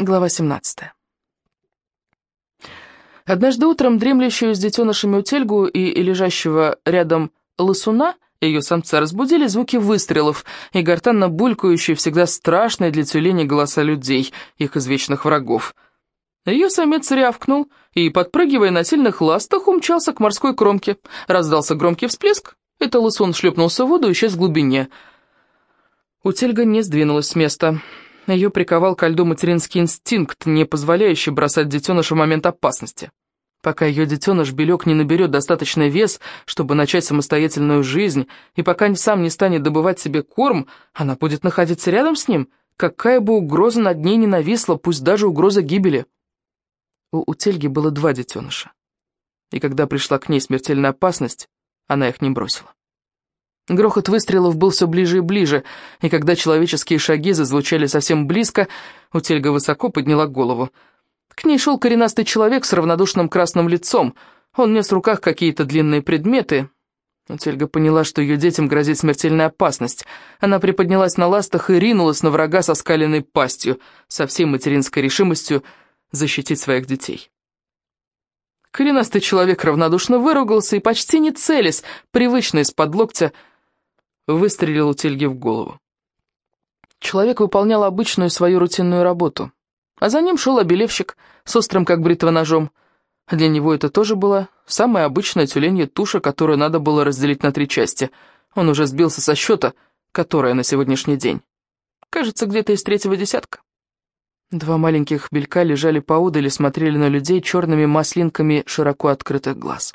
Глава 17. Однажды утром дремлющую с детенышами утельгу и лежащего рядом лысуна ее самца разбудили звуки выстрелов и гортанно булькающие, всегда страшные для тюленей голоса людей, их извечных врагов. Ее самец рявкнул и, подпрыгивая на сильных ластах, умчался к морской кромке. Раздался громкий всплеск, это лысун шлепнулся в воду и исчез в глубине. Утельга не сдвинулась с места. Ее приковал ко льду материнский инстинкт, не позволяющий бросать детеныша в момент опасности. Пока ее детеныш Белек не наберет достаточный вес, чтобы начать самостоятельную жизнь, и пока сам не станет добывать себе корм, она будет находиться рядом с ним, какая бы угроза над ней не нависла, пусть даже угроза гибели. У Утельги было два детеныша. И когда пришла к ней смертельная опасность, она их не бросила. Грохот выстрелов был все ближе и ближе, и когда человеческие шаги зазвучали совсем близко, Утельга высоко подняла голову. К ней шел коренастый человек с равнодушным красным лицом. Он нес в руках какие-то длинные предметы. Утельга поняла, что ее детям грозит смертельная опасность. Она приподнялась на ластах и ринулась на врага со скаленной пастью, со всей материнской решимостью защитить своих детей. Коренастый человек равнодушно выругался и, почти не целясь, привычно из-под локтя, выстрелил у Тельги в голову. Человек выполнял обычную свою рутинную работу, а за ним шел обелевщик с острым, как бритва, ножом. Для него это тоже была самая обычная тюленья туша, которую надо было разделить на три части. Он уже сбился со счета, которая на сегодняшний день. Кажется, где-то из третьего десятка. Два маленьких белька лежали поудаль и смотрели на людей черными маслинками широко открытых глаз.